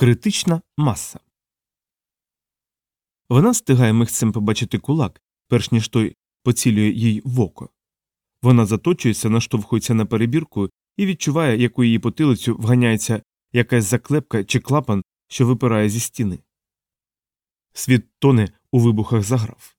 Критична маса. Вона встигає михцем побачити кулак, перш ніж той поцілює їй в око. Вона заточується, наштовхується на перебірку і відчуває, як у її потилицю вганяється якась заклепка чи клапан, що випирає зі стіни. Світ тоне у вибухах заграв.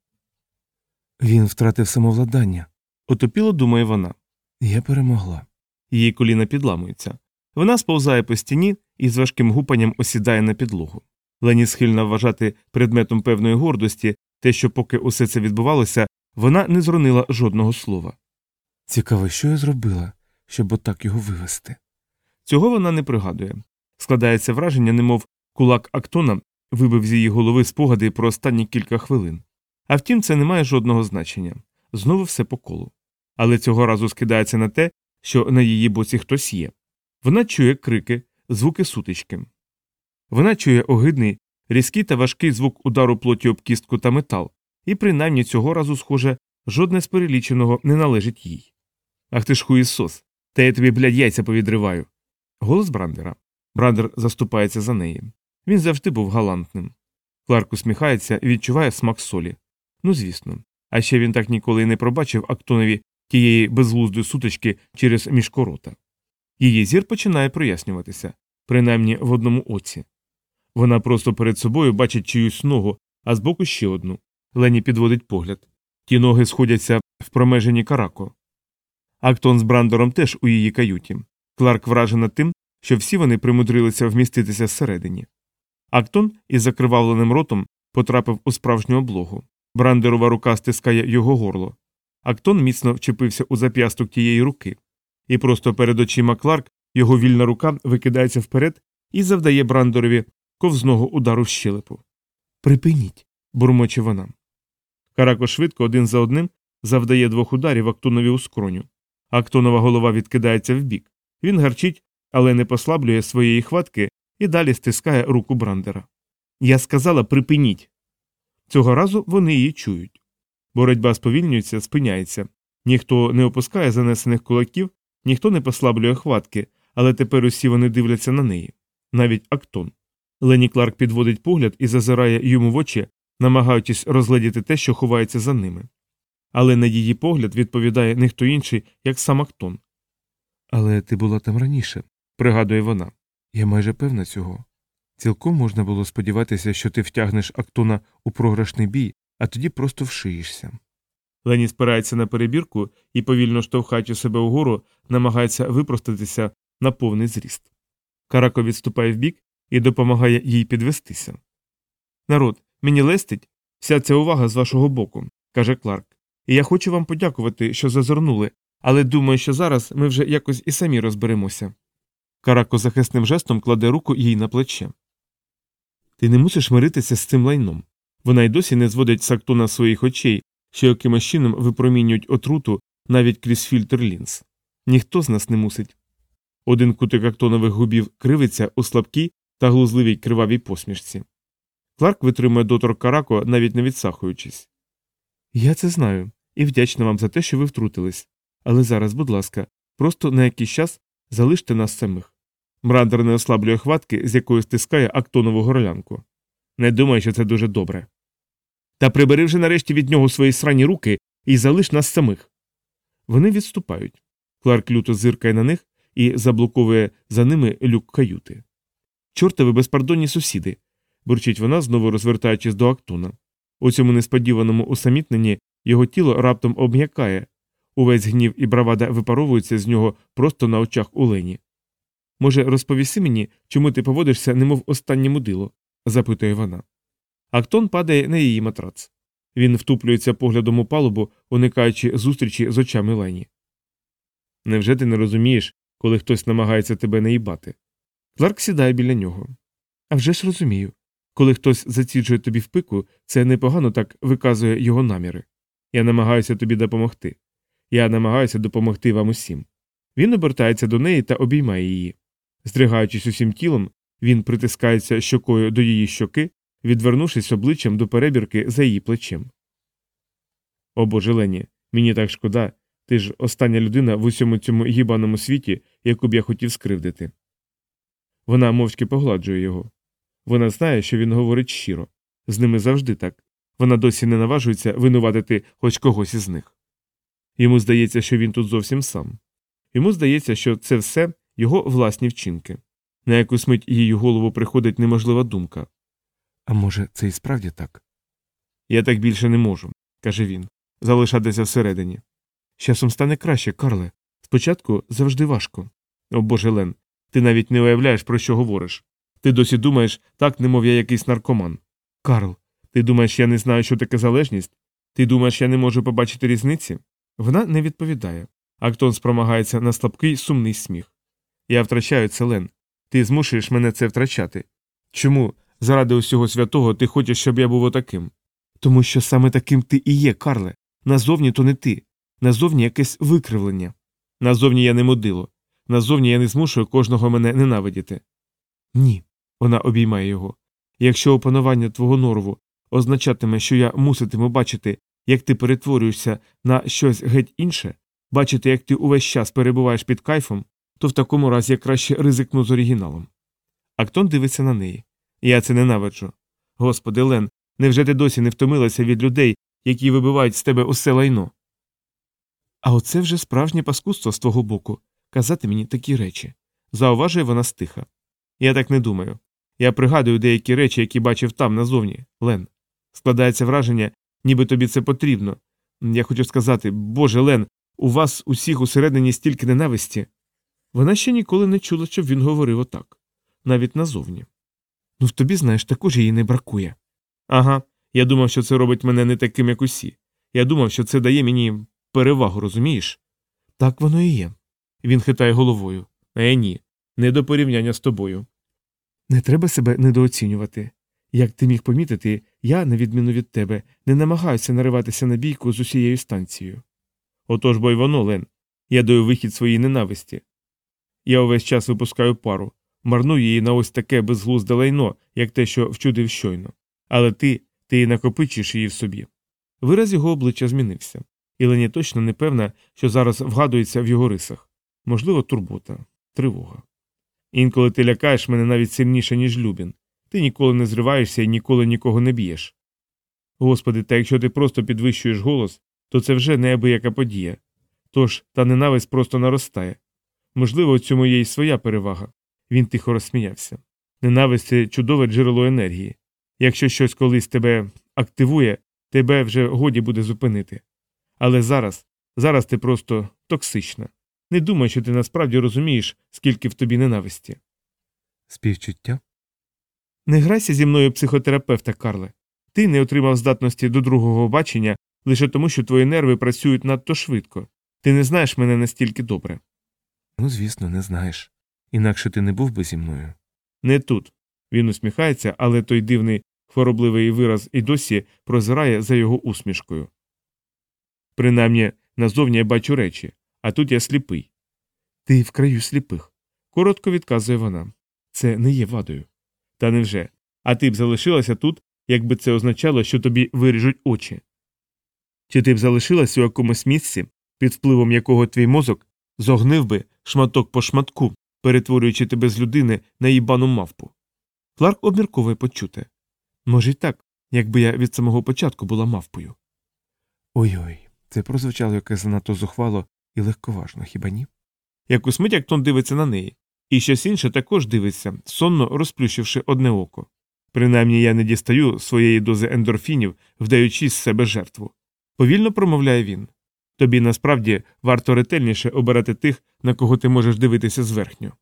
Він втратив самовладання. Отопіло думає вона. Я перемогла. Її коліна підламуються. Вона сповзає по стіні і з важким гупанням осідає на підлогу. Лені схильна вважати предметом певної гордості те, що поки усе це відбувалося, вона не зронила жодного слова. Цікаво, що я зробила, щоб отак його вивести. Цього вона не пригадує. Складається враження, немов кулак Актона вибив з її голови спогади про останні кілька хвилин. А втім, це не має жодного значення знову все по колу. Але цього разу скидається на те, що на її боці хтось є. Вона чує крики, звуки сутички. Вона чує огидний, різкий та важкий звук удару плоті об кістку та метал, і принаймні цього разу, схоже, жодне з переліченого не належить їй. Ах ти ж хуїсос, та я тобі, блядь, яйця повідриваю. Голос Брандера. Брандер заступається за неї. Він завжди був галантним. Кларк усміхається і відчуває смак солі. Ну, звісно. А ще він так ніколи й не пробачив Актонові тієї безглуздої сутички через мішкорота. Її зір починає прояснюватися, принаймні в одному оці. Вона просто перед собою бачить чиюсь ногу, а збоку ще одну. Лені підводить погляд. Ті ноги сходяться в промеженні карако. Актон з Брандером теж у її каюті. Кларк вражена тим, що всі вони примудрилися вміститися всередині. Актон із закривавленим ротом потрапив у справжню облогу. Брандерова рука стискає його горло. Актон міцно вчепився у зап'ясток тієї руки, і просто перед очима Кларк його вільна рука викидається вперед і завдає Брандерові ковзного удару в щелепу. Припиніть, бурмоче вона. Карако швидко один за одним завдає двох ударів Актонові у скроню. Актонова голова відкидається вбік. Він гарчить, але не послаблює своєї хватки і далі стискає руку Брандера. Я сказала припиніть. Цього разу вони її чують. Боротьба сповільнюється, спиняється. Ніхто не опускає занесених кулаків, ніхто не послаблює хватки, але тепер усі вони дивляться на неї. Навіть Актон. Лені Кларк підводить погляд і зазирає йому в очі, намагаючись розгледіти те, що ховається за ними. Але на її погляд відповідає не хто інший, як сам Актон. Але ти була там раніше, пригадує вона. Я майже певна цього. Цілком можна було сподіватися, що ти втягнеш Актона у програшний бій, а тоді просто вшиєшся. Лені спирається на перебірку і, повільно штовхаючи себе угору, намагається випростатися на повний зріст. Карако відступає вбік і допомагає їй підвестися. Народ, мені лестить вся ця увага з вашого боку, каже Кларк. І я хочу вам подякувати, що зазирнули, але думаю, що зараз ми вже якось і самі розберемося. Карако захисним жестом кладе руку їй на плече. Ти не мусиш миритися з цим лайном. Вона й досі не зводить сактона своїх очей, що якимось чином випромінюють отруту навіть крізь фільтр лінз. Ніхто з нас не мусить. Один кутик актонових губів кривиться у слабкій та глузливій кривавій посмішці. Кларк витримує доторк Карако, навіть не відсахуючись. Я це знаю і вдячна вам за те, що ви втрутились. Але зараз, будь ласка, просто на якийсь час залиште нас самих. Мрандер не ослаблює хватки, з якою стискає актонову горлянку. Не думаю, що це дуже добре. Та прибери вже нарешті від нього свої срані руки і залиш нас самих. Вони відступають. Кларк люто зиркає на них і заблоковує за ними люк каюти. Чортові безпардонні сусіди. бурчить вона, знову розвертаючись до Актона. У цьому несподіваному усамітненні його тіло раптом обм'якає, увесь гнів і бравада випаровуються з нього просто на очах у Лені. Може, розповіси мені, чому ти поводишся, немов останнє мудило? запитує вона. Актон падає на її матрац. Він втуплюється поглядом у палубу, уникаючи зустрічі з очами Лені. Невже ти не розумієш, коли хтось намагається тебе наїбати? Кларк сідає біля нього. «А вже ж розумію. Коли хтось заціджує тобі в пику, це непогано так виказує його наміри. Я намагаюся тобі допомогти. Я намагаюся допомогти вам усім. Він обертається до неї та обіймає її. Здригаючись усім тілом, він притискається щокою до її щоки, відвернувшись обличчям до перебірки за її плечем. О боже Лені, мені так шкода, ти ж остання людина в усьому цьому гібаному світі, яку б я хотів скривдити. Вона мовчки погладжує його. Вона знає, що він говорить щиро. З ними завжди так. Вона досі не наважується винуватити хоч когось із них. Йому здається, що він тут зовсім сам. Йому здається, що це все його власні вчинки. На якусь мить її голову приходить неможлива думка. А може, це і справді так? Я так більше не можу, каже він, залишатися всередині. Часом стане краще, Карле. Спочатку завжди важко. О Боже Лен, ти навіть не уявляєш, про що говориш. Ти досі думаєш, так, немов я якийсь наркоман. Карл, ти думаєш, я не знаю, що таке залежність? Ти думаєш, я не можу побачити різниці? Вона не відповідає. Актон спромагається на слабкий сумний сміх. Я втрачаю це, Лен. Ти змушуєш мене це втрачати. Чому, заради усього святого, ти хочеш, щоб я був отаким? Тому що саме таким ти і є, Карле. Назовні то не ти. Назовні якесь викривлення. Назовні я не модило. Назовні я не змушую кожного мене ненавидіти. Ні. Вона обіймає його. Якщо опанування твого норву означатиме, що я муситиму бачити, як ти перетворюєшся на щось геть інше, бачити, як ти увесь час перебуваєш під кайфом, то в такому разі я краще ризикну з оригіналом. Актон дивиться на неї. Я це ненавиджу. Господи, Лен, невже ти досі не втомилася від людей, які вибивають з тебе усе лайно? А оце вже справжнє паскудство з твого боку казати мені такі речі. Зауважує вона стиха. Я так не думаю. Я пригадую деякі речі, які бачив там назовні, Лен. Складається враження, ніби тобі це потрібно. Я хочу сказати, Боже Лен, у вас усіх усередині стільки ненависті. Вона ще ніколи не чула, щоб він говорив отак, навіть назовні. Ну, в тобі, знаєш, також її не бракує. Ага, я думав, що це робить мене не таким, як усі. Я думав, що це дає мені перевагу, розумієш? Так воно і є. Він хитає головою. Е, ні, не до порівняння з тобою. Не треба себе недооцінювати. Як ти міг помітити, я, на відміну від тебе, не намагаюся нариватися на бійку з усією станцією. Отож бо й воно, Лен. Я даю вихід своїй ненависті. Я увесь час випускаю пару, марную її на ось таке безглузде лайно, як те, що вчудив щойно. Але ти, ти накопичиш її в собі. Вираз його обличчя змінився, і Лені точно не певна, що зараз вгадується в його рисах можливо, турбота, тривога. Інколи ти лякаєш мене навіть сильніше, ніж Любін. Ти ніколи не зриваєшся і ніколи нікого не б'єш. Господи, та якщо ти просто підвищуєш голос, то це вже неабияка подія. Тож та ненависть просто наростає. Можливо, у цьому є й своя перевага. Він тихо розсміявся. Ненависть це чудове джерело енергії. Якщо щось колись тебе активує, тебе вже годі буде зупинити. Але зараз, зараз ти просто токсична. Не думай, що ти насправді розумієш, скільки в тобі ненависті. Співчуття? Не грайся зі мною психотерапевта, Карле. Ти не отримав здатності до другого бачення лише тому, що твої нерви працюють надто швидко. Ти не знаєш мене настільки добре. Ну, звісно, не знаєш. Інакше ти не був би зі мною. Не тут. Він усміхається, але той дивний хворобливий вираз і досі прозирає за його усмішкою. Принаймні, назовні я бачу речі, а тут я сліпий. Ти в краю сліпих. Коротко відказує вона. Це не є вадою. Та невже? А ти б залишилася тут, якби це означало, що тобі виріжуть очі? Чи ти б залишилась у якомусь місці, під впливом якого твій мозок зогнив би шматок по шматку, перетворюючи тебе з людини на їбану мавпу? Кларк обмірковує почуте. Може, й так, якби я від самого початку була мавпою. Ой-ой, це прозвучало якось занадто зухвало і легковажно, хіба ні? Якусь мить Актон дивиться на неї, і щось інше також дивиться, сонно розплющивши одне око. Принаймні я не дістаю своєї дози ендорфінів, вдаючи з себе жертву. Повільно промовляє він. Тобі насправді варто ретельніше обирати тих, на кого ти можеш дивитися зверхньо.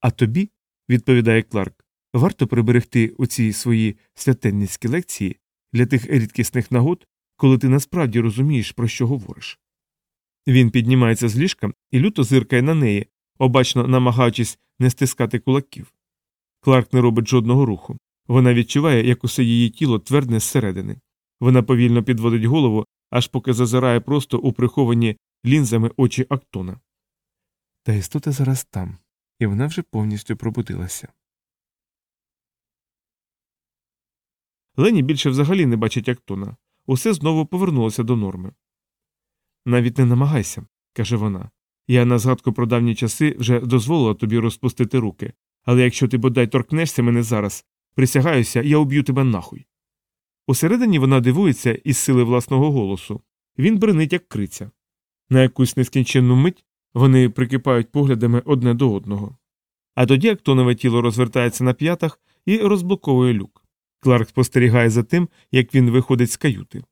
А тобі, відповідає Кларк, варто приберегти у ці свої святенницькі лекції для тих рідкісних нагод, коли ти насправді розумієш, про що говориш. Він піднімається з ліжка і люто зиркає на неї, обачно намагаючись не стискати кулаків. Кларк не робить жодного руху. Вона відчуває, як усе її тіло твердне зсередини. Вона повільно підводить голову, аж поки зазирає просто у приховані лінзами очі Актона. Та істота зараз там, і вона вже повністю пробудилася. Лені більше взагалі не бачить Актона. Усе знову повернулося до норми. Навіть не намагайся, каже вона. Я на згадку про давні часи вже дозволила тобі розпустити руки, але якщо ти бодай торкнешся мене зараз, Присягаюся, я уб'ю тебе нахуй. Усередині вона дивується із сили власного голосу. Він бренить, як криця. На якусь нескінченну мить вони прикипають поглядами одне до одного. А тоді актонове тіло розвертається на п'ятах і розблоковує люк. Кларк спостерігає за тим, як він виходить з каюти.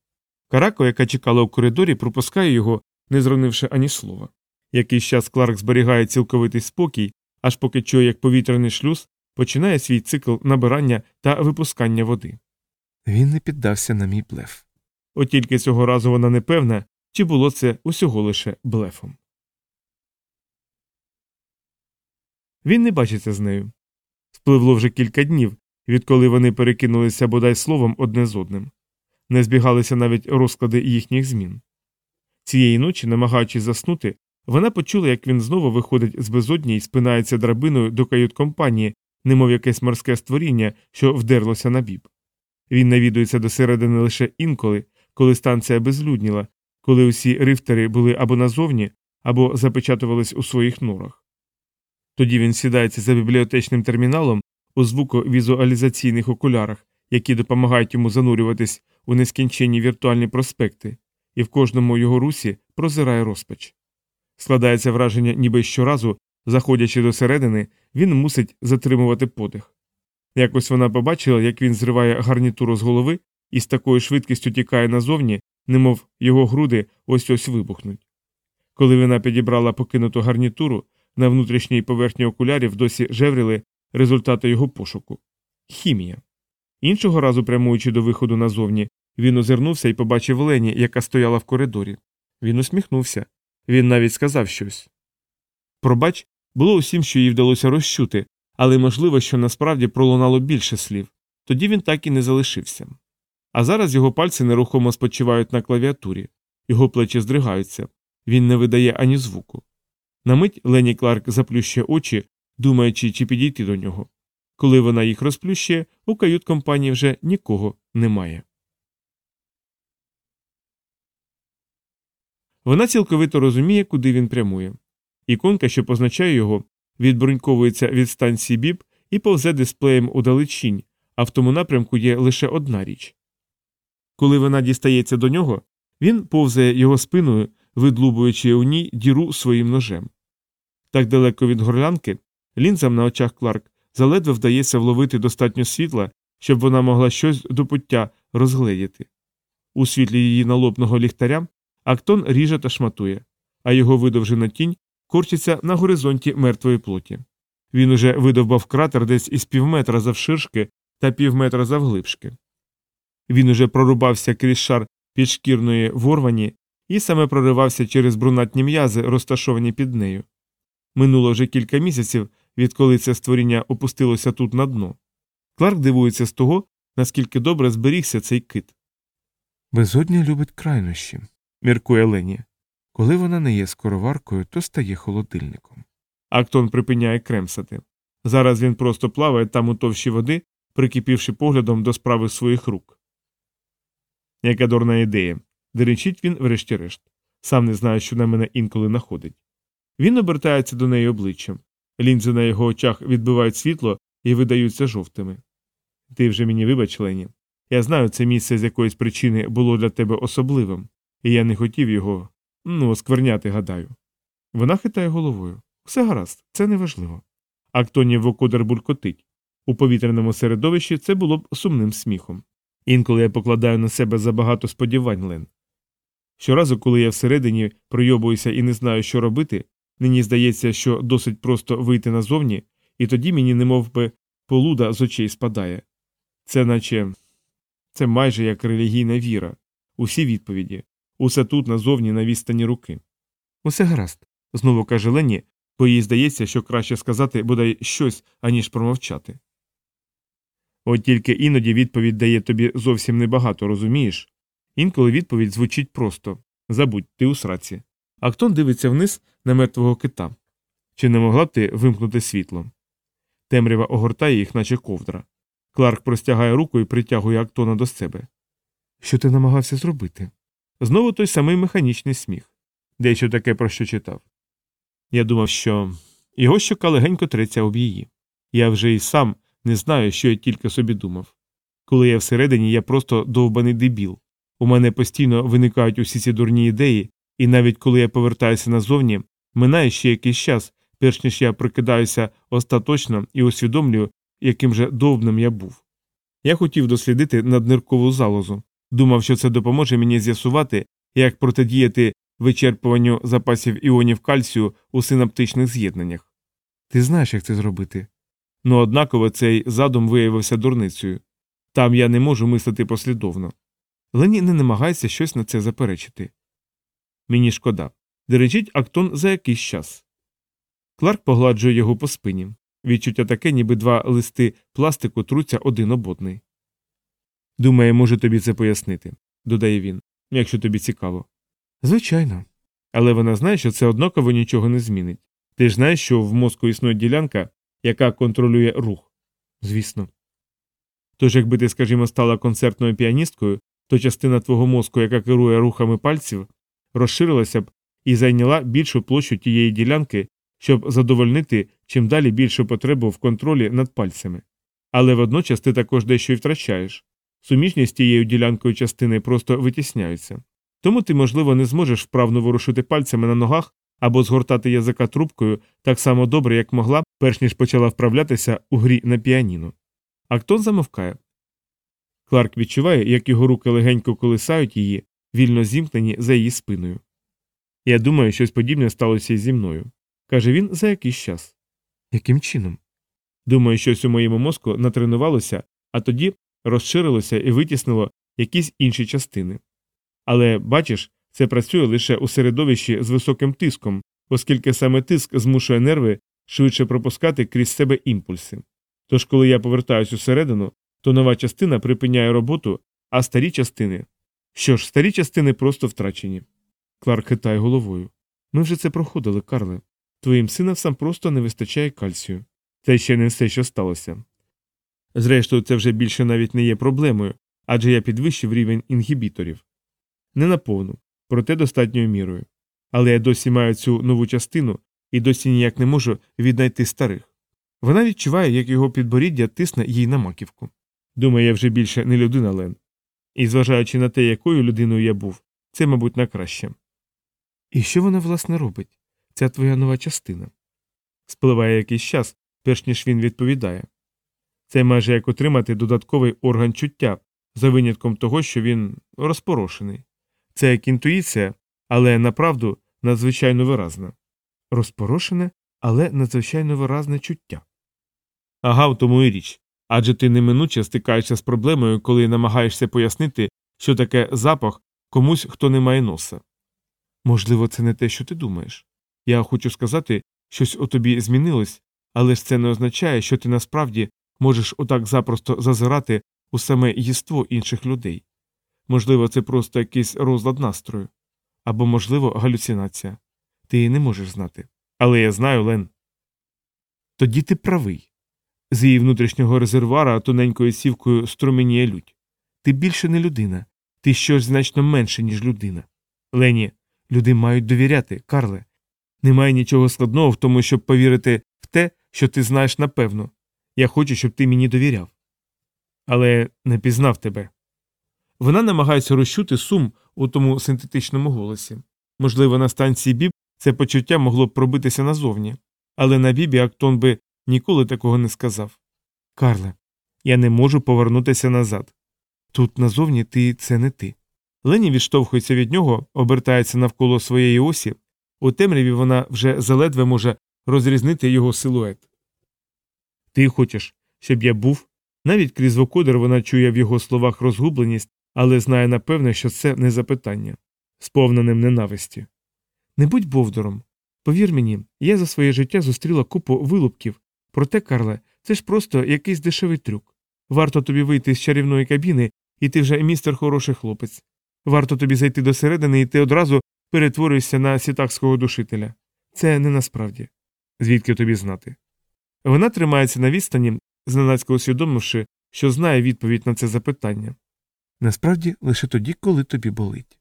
Карако, яка чекала у коридорі, пропускає його, не зронивши ані слова. Якийсь час Кларк зберігає цілковитий спокій, аж поки чує, як повітряний шлюз починає свій цикл набирання та випускання води. Він не піддався на мій блеф. От тільки цього разу вона не певна, чи було це усього лише блефом. Він не бачиться з нею. Спливло вже кілька днів, відколи вони перекинулися бодай словом одне з одним. Не збігалися навіть розклади їхніх змін. Цієї ночі, намагаючись заснути, вона почула, як він знову виходить з безодні і спинається драбиною до кают-компанії, немов якесь морське створіння, що вдерлося на біб. Він навідується до середини лише інколи, коли станція безлюдніла, коли усі рифтери були або назовні, або запечатувались у своїх норах. Тоді він сідається за бібліотечним терміналом у звуковізуалізаційних окулярах, які допомагають йому занурюватись у нескінченні віртуальні проспекти, і в кожному його русі прозирає розпач. Складається враження, ніби щоразу, заходячи до середини, він мусить затримувати подих. Якось вона побачила, як він зриває гарнітуру з голови і з такою швидкістю тікає назовні, немов його груди ось ось вибухнуть. Коли вона підібрала покинуту гарнітуру, на внутрішній поверхні окулярів досі жевріли результати його пошуку хімія. Іншого разу, прямуючи до виходу назовні, він озирнувся і побачив Лені, яка стояла в коридорі. Він усміхнувся. Він навіть сказав щось. Пробач, було усім, що їй вдалося розчути, але можливо, що насправді пролунало більше слів. Тоді він так і не залишився. А зараз його пальці нерухомо спочивають на клавіатурі, його плечі здригаються, він не видає ані звуку. На мить Лені Кларк заплющує очі, думаючи, чи підійти до нього. Коли вона їх розплющує, у кают компанії вже нікого немає. Вона цілковито розуміє, куди він прямує. Іконка, що позначає його, відбруньковується від станції біб і повзе дисплеєм у далечінь, а в тому напрямку є лише одна річ. Коли вона дістається до нього, він повзає його спиною, видлубуючи у ній діру своїм ножем. Так далеко від горлянки, лінзам на очах Кларк заледве вдається вловити достатньо світла, щоб вона могла щось до пуття розгледіти. У світлі її налобного ліхтаря Актон ріже та шматує, а його видовжена тінь корчиться на горизонті мертвої плоті. Він уже видовбав кратер десь із півметра завширшки та півметра завглибшки. Він уже прорубався крізь шар підшкірної ворвані і саме проривався через брунатні м'язи, розташовані під нею. Минуло вже кілька місяців, відколи це створіння опустилося тут на дно. Кларк дивується з того, наскільки добре зберігся цей кит. Безодня любить крайнощі, міркує Лені. коли вона не є скороваркою, то стає холодильником. Актон припиняє кремсати. Зараз він просто плаває там у товщі води, прикипівши поглядом до справи своїх рук. Яка дурна ідея. Деречить він, врешті-решт. Сам не знає, що на мене інколи находить. Він обертається до неї обличчям. Лінзи на його очах відбивають світло і видаються жовтими. Ти вже мені вибач, Лені. Я знаю, це місце з якоїсь причини було для тебе особливим, і я не хотів його, ну, оскверняти, гадаю. Вона хитає головою. Все гаразд, це неважливо. Актонів вокодер булькотить. У повітряному середовищі це було б сумним сміхом. Інколи я покладаю на себе забагато сподівань, Лен. Щоразу, коли я всередині пройобуюся і не знаю, що робити, мені здається, що досить просто вийти назовні, і тоді мені немов би полуда з очей спадає. Це наче це майже як релігійна віра, усі відповіді, усе тут назовні на відстані руки. Усе гаразд, знову каже Лені, бо їй здається, що краще сказати бодай щось, аніж промовчати. От тільки іноді відповідь дає тобі зовсім небагато, розумієш? Інколи відповідь звучить просто забудь, ти у сраці. Актон дивиться вниз на мертвого кита. Чи не могла б ти вимкнути світло? Темрява огортає їх, наче ковдра. Кларк простягає руку і притягує Актона до себе. Що ти намагався зробити? Знову той самий механічний сміх. Дещо таке про що читав. Я думав, що його щока легенько треться об її. Я вже і сам не знаю, що я тільки собі думав. Коли я всередині, я просто довбаний дебіл. У мене постійно виникають усі ці дурні ідеї, і навіть коли я повертаюся назовні, минає ще якийсь час, перш ніж я прикидаюся остаточно і усвідомлюю, яким же довбним я був. Я хотів дослідити надниркову залозу, думав, що це допоможе мені з'ясувати, як протидіяти вичерпуванню запасів іонів кальцію у синаптичних з'єднаннях. Ти знаєш, як це зробити. Ну однаково цей задум виявився дурницею. Там я не можу мислити послідовно. Лені не намагається щось на це заперечити. Мені шкода. Деречить Актон за якийсь час. Кларк погладжує його по спині. Відчуття таке, ніби два листи пластику труться один об одний. Думає, можу тобі це пояснити, додає він, якщо тобі цікаво. Звичайно. Але вона знає, що це однаково нічого не змінить. Ти ж знаєш, що в мозку існує ділянка, яка контролює рух. Звісно. Тож, якби ти, скажімо, стала концертною піаністкою, то частина твого мозку, яка керує рухами пальців, розширилася б і зайняла більшу площу тієї ділянки, щоб задовольнити чим далі більшу потребу в контролі над пальцями. Але водночас ти також дещо й втрачаєш. Суміжність тією ділянкою частини просто витісняються. Тому ти, можливо, не зможеш вправно ворушити пальцями на ногах або згортати язика трубкою так само добре, як могла, перш ніж почала вправлятися у грі на піаніно. Актон замовкає. Кларк відчуває, як його руки легенько колисають її, вільно зімкнені за її спиною. Я думаю, щось подібне сталося і зі мною, каже він за якийсь час. Яким чином? Думаю, щось у моєму мозку натренувалося, а тоді розширилося і витіснило якісь інші частини. Але, бачиш, це працює лише у середовищі з високим тиском, оскільки саме тиск змушує нерви швидше пропускати крізь себе імпульси. Тож, коли я повертаюсь усередину, то нова частина припиняє роботу, а старі частини. Що ж, старі частини просто втрачені. Кларк хитає головою. Ми вже це проходили, Карле. Твоїм синавсам просто не вистачає кальцію. Це ще не все, що сталося. Зрештою, це вже більше навіть не є проблемою, адже я підвищив рівень інгібіторів. Не наповну, проте достатньою мірою. Але я досі маю цю нову частину і досі ніяк не можу віднайти старих. Вона відчуває, як його підборіддя тисне їй на маківку. Думаю, я вже більше не людина Лен. І зважаючи на те, якою людиною я був, це, мабуть, на краще. І що вона, власне, робить? Ця твоя нова частина. Спливає якийсь час, перш ніж він відповідає. Це майже як отримати додатковий орган чуття, за винятком того, що він розпорошений. Це як інтуїція, але направду надзвичайно виразна. Розпорошене, але надзвичайно виразне чуття. Ага, в тому і річ. Адже ти неминуче стикаєшся з проблемою, коли намагаєшся пояснити, що таке запах комусь, хто не має носа. Можливо, це не те, що ти думаєш. Я хочу сказати, щось у тобі змінилось, але ж це не означає, що ти насправді можеш отак запросто зазирати у саме єство інших людей. Можливо, це просто якийсь розлад настрою, або, можливо, галюцинація. Ти її не можеш знати. Але я знаю, Лен. Тоді ти правий. З її внутрішнього резервуара тоненькою сівкою струменіє лють. Ти більше не людина, ти щось значно менше, ніж людина. Лені, люди мають довіряти, Карле. Немає нічого складного в тому, щоб повірити в те, що ти знаєш напевно. Я хочу, щоб ти мені довіряв. Але не пізнав тебе. Вона намагається розчути сум у тому синтетичному голосі. Можливо, на станції Біб це почуття могло б пробитися назовні, але на Бібі Актон би ніколи такого не сказав. Карле, я не можу повернутися назад. Тут назовні ти це не ти. Лені відштовхується від нього, обертається навколо своєї осі. У темряві вона вже заледве може розрізнити його силует. Ти хочеш, щоб я був? Навіть крізь вокодер вона чує в його словах розгубленість, але знає напевне, що це не запитання, сповненим ненависті. Не будь бовдором. Повір мені, я за своє життя зустріла купу вилупків, проте, Карле, це ж просто якийсь дешевий трюк. Варто тобі вийти з чарівної кабіни, і ти вже містер хороший хлопець. Варто тобі зайти до середини, і ти одразу перетворюєшся на сітакського душителя. Це не насправді. Звідки тобі знати? Вона тримається на відстані, зненацько усвідомивши, що знає відповідь на це запитання. Насправді лише тоді, коли тобі болить.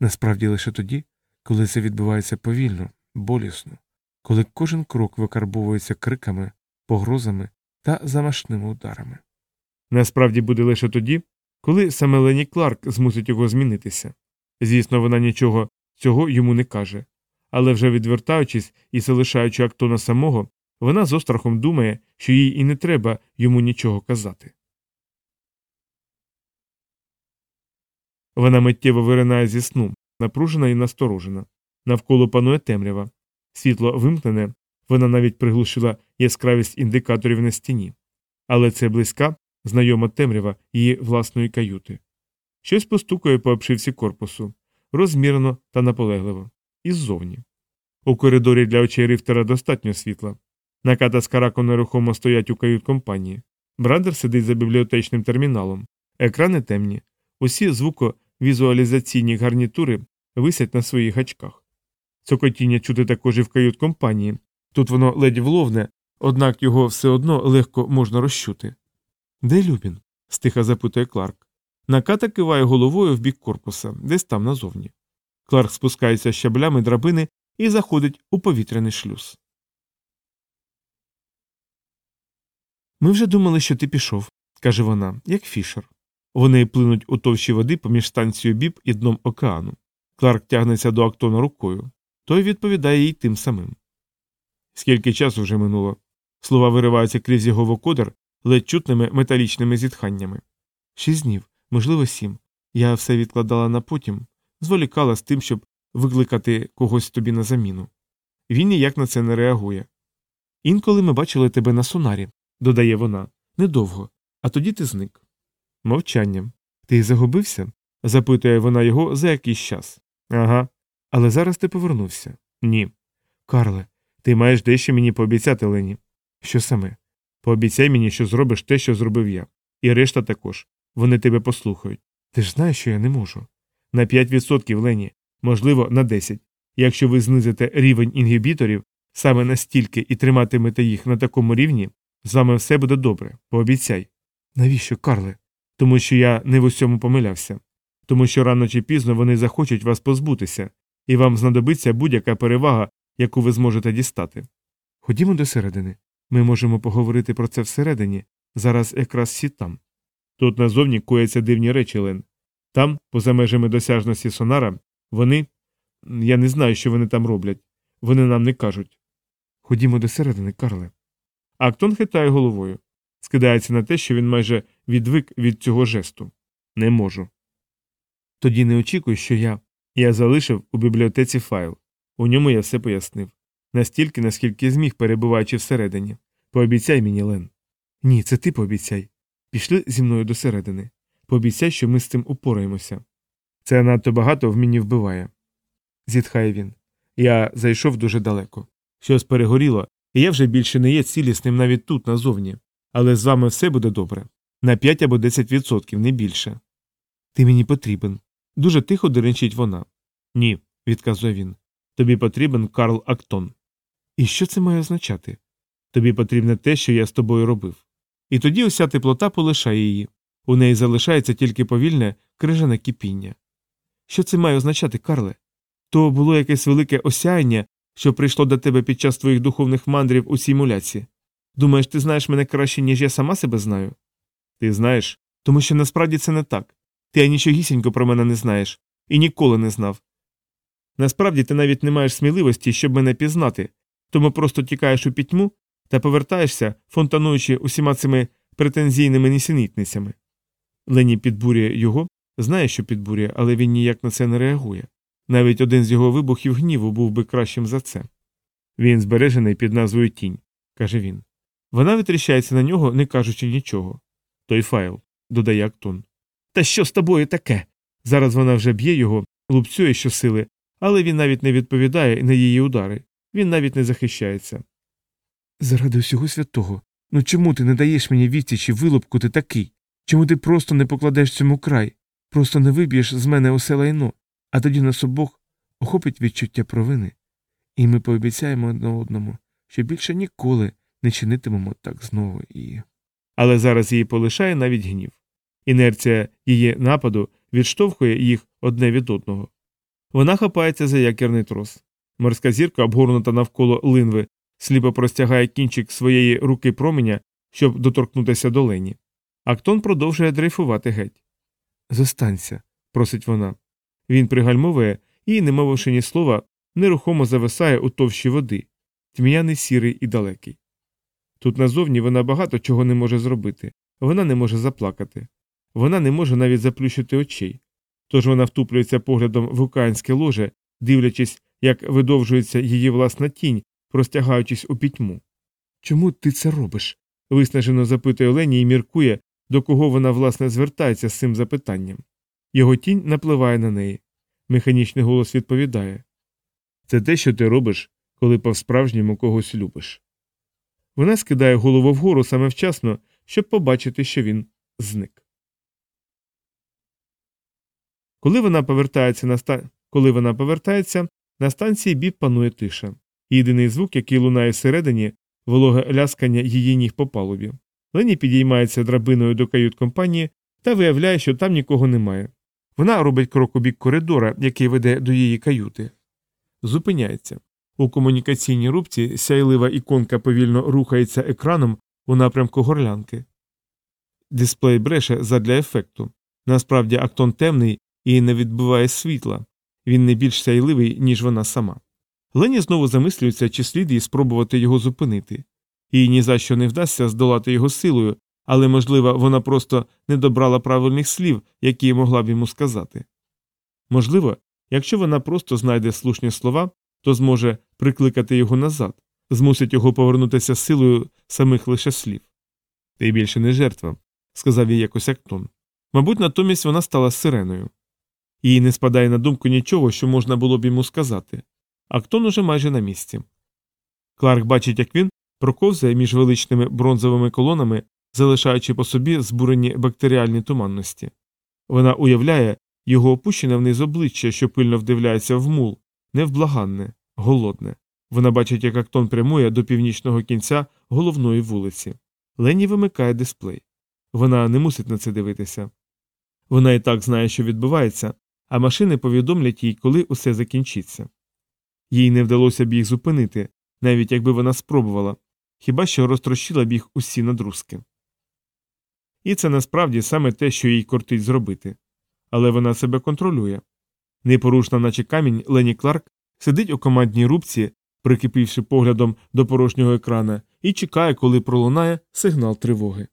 Насправді лише тоді, коли це відбувається повільно, болісно, коли кожен крок викарбовується криками, погрозами та замашними ударами. Насправді буде лише тоді, коли саме Лені Кларк змусить його змінитися. Звісно, вона нічого цього йому не каже, але вже відвертаючись і залишаючи Актона самого, вона з острахом думає, що їй і не треба йому нічого казати. Вона миттєво виринає зі сну, напружена і насторожена. Навколо панує темрява. Світло вимкнене, вона навіть приглушила яскравість індикаторів на стіні. Але це близька, знайома темрява її власної каюти. Щось постукає по обшивці корпусу, розмірено та наполегливо, і ззовні. У коридорі для очей Рифтера достатньо світла. Наката з карако нерухомо стоять у кают компанії. Брадер сидить за бібліотечним терміналом. Екрани темні. Усі звуковізуалізаційні гарнітури висять на своїх гачках. Цокотіння чути також і в кают компанії. Тут воно ледь вловне, однак його все одно легко можна розчути. Де Любін? стиха запитує Кларк. Наката киває головою в бік корпуса, десь там назовні. Кларк спускається щаблями драбини і заходить у повітряний шлюз. Ми вже думали, що ти пішов, каже вона, як фішер. Вони плинуть у товщі води поміж станцією Біб і дном океану. Кларк тягнеться до Актона рукою. Той відповідає їй тим самим. Скільки часу вже минуло? Слова вириваються крізь його вокодер ледь чутними металічними зітханнями. Шість днів, можливо, сім. Я все відкладала на потім, зволікала з тим, щоб викликати когось тобі на заміну. Він ніяк на це не реагує. Інколи ми бачили тебе на сонарі, додає вона, недовго, а тоді ти зник. Мовчанням. Ти загубився? запитує вона його за якийсь час. Ага. Але зараз ти повернувся. Ні. Карле, ти маєш дещо мені пообіцяти, Лені. Що саме? Пообіцяй мені, що зробиш те, що зробив я. І решта також. Вони тебе послухають. Ти ж знаєш, що я не можу. На 5% Лені, можливо, на 10. Якщо ви знизите рівень інгібіторів саме настільки і триматимете їх на такому рівні, з вами все буде добре. Пообіцяй. Навіщо, Карле? Тому що я не в усьому помилявся. Тому що рано чи пізно вони захочуть вас позбутися, і вам знадобиться будь-яка перевага, яку ви зможете дістати. Ходімо до середини. Ми можемо поговорити про це всередині, зараз якраз всі там. Тут назовні кояться дивні речі, Лен. Там, поза межами досяжності Сонара, вони. Я не знаю, що вони там роблять. Вони нам не кажуть. Ходімо до середини, Карле. Актон хитає головою. Скидається на те, що він майже відвик від цього жесту. Не можу. Тоді не очікуй, що я. Я залишив у бібліотеці файл. У ньому я все пояснив. Настільки, наскільки зміг, перебуваючи всередині. Пообіцяй мені, Лен. Ні, це ти пообіцяй. Пішли зі мною до середини. Пообіцяй, що ми з цим упораємося. Це надто багато в мені вбиває. Зітхає він. Я зайшов дуже далеко. Щось перегоріло, і я вже більше не є цілісним навіть тут, назовні. Але з вами все буде добре. На 5 або 10%, не більше. Ти мені потрібен. Дуже тихо деренчить вона. Ні, відказує він. Тобі потрібен Карл Актон. І що це має означати? Тобі потрібне те, що я з тобою робив. І тоді уся теплота полишає її. У неї залишається тільки повільне крижане кипіння. Що це має означати, Карле? То було якесь велике осяяння, що прийшло до тебе під час твоїх духовних мандрів у цій муляці. Думаєш, ти знаєш мене краще, ніж я сама себе знаю? Ти знаєш, тому що насправді це не так. Ти нічогісінько про мене не знаєш і ніколи не знав. Насправді ти навіть не маєш сміливості, щоб мене пізнати, тому просто тікаєш у пітьму та повертаєшся, фонтануючи усіма цими претензійними нісенітницями. Лені підбурює його, знає, що підбурює, але він ніяк на це не реагує. Навіть один з його вибухів гніву був би кращим за це. Він збережений під назвою Тінь, каже він. Вона витріщається на нього, не кажучи нічого. Той файл, додає Актон. Та що з тобою таке? Зараз вона вже б'є його, лупцює щосили, але він навіть не відповідає на її удари, він навіть не захищається. Заради всього святого. Ну чому ти не даєш мені відсічі вилупку ти такий? Чому ти просто не покладеш цьому край, просто не виб'єш з мене усе лайно, а тоді нас обох охопить відчуття провини, і ми пообіцяємо одне одному, що більше ніколи не чинитимемо так знову і. Але зараз її полишає навіть гнів. Інерція її нападу відштовхує їх одне від одного. Вона хапається за якірний трос. Морська зірка, обгорнута навколо линви, сліпо простягає кінчик своєї руки променя щоб доторкнутися до Лені. Актон продовжує дрейфувати геть. Зостанься, просить вона. Він пригальмовує і, не мовивши ні слова, нерухомо зависає у товщі води, тьмяний сірий і далекий. Тут назовні вона багато чого не може зробити, вона не може заплакати, вона не може навіть заплющити очей. Тож вона втуплюється поглядом в океанське ложе, дивлячись, як видовжується її власна тінь, простягаючись у пітьму. Чому ти це робиш? виснажено запитує Лені і міркує, до кого вона власне звертається з цим запитанням. Його тінь напливає на неї. Механічний голос відповідає Це те, що ти робиш, коли по-справжньому когось любиш. Вона скидає голову вгору саме вчасно, щоб побачити, що він зник. Коли вона повертається на ста... Коли вона повертається, на станції біп панує тиша. Єдиний звук, який лунає всередині, вологе ляскання її ніг по палубі. Лені підіймається драбиною до кают компанії та виявляє, що там нікого немає. Вона робить крок у бік коридора, який веде до її каюти. Зупиняється. У комунікаційній рубці сяйлива іконка повільно рухається екраном у напрямку горлянки. Дисплей бреше задля ефекту. Насправді актон темний і не відбиває світла. Він не більш сяйливий, ніж вона сама. Лені знову замислюється, чи слід їй спробувати його зупинити. Їй ні за що не вдасться здолати його силою, але, можливо, вона просто не добрала правильних слів, які могла б йому сказати. Можливо, якщо вона просто знайде слушні слова, то зможе прикликати його назад, змусить його повернутися силою самих лише слів. Ти більше не жертва, сказав їй якось Актон. Мабуть, натомість вона стала сиреною. Їй не спадає на думку нічого, що можна було б йому сказати. Актон уже майже на місці. Кларк бачить, як він проковзає між величними бронзовими колонами, залишаючи по собі збурені бактеріальні туманності. Вона уявляє його опущене вниз обличчя, що пильно вдивляється в мул, невблаганне, голодне. Вона бачить, як Актон прямує до північного кінця головної вулиці. Лені вимикає дисплей. Вона не мусить на це дивитися. Вона і так знає, що відбувається, а машини повідомлять їй, коли усе закінчиться. Їй не вдалося б їх зупинити, навіть якби вона спробувала, хіба що розтрощила б їх усі надрузки. І це насправді саме те, що їй кортить зробити. Але вона себе контролює. Непорушна, наче камінь, Лені Кларк сидить у командній рубці, прикипівши поглядом до порожнього екрана, і чекає, коли пролунає сигнал тривоги.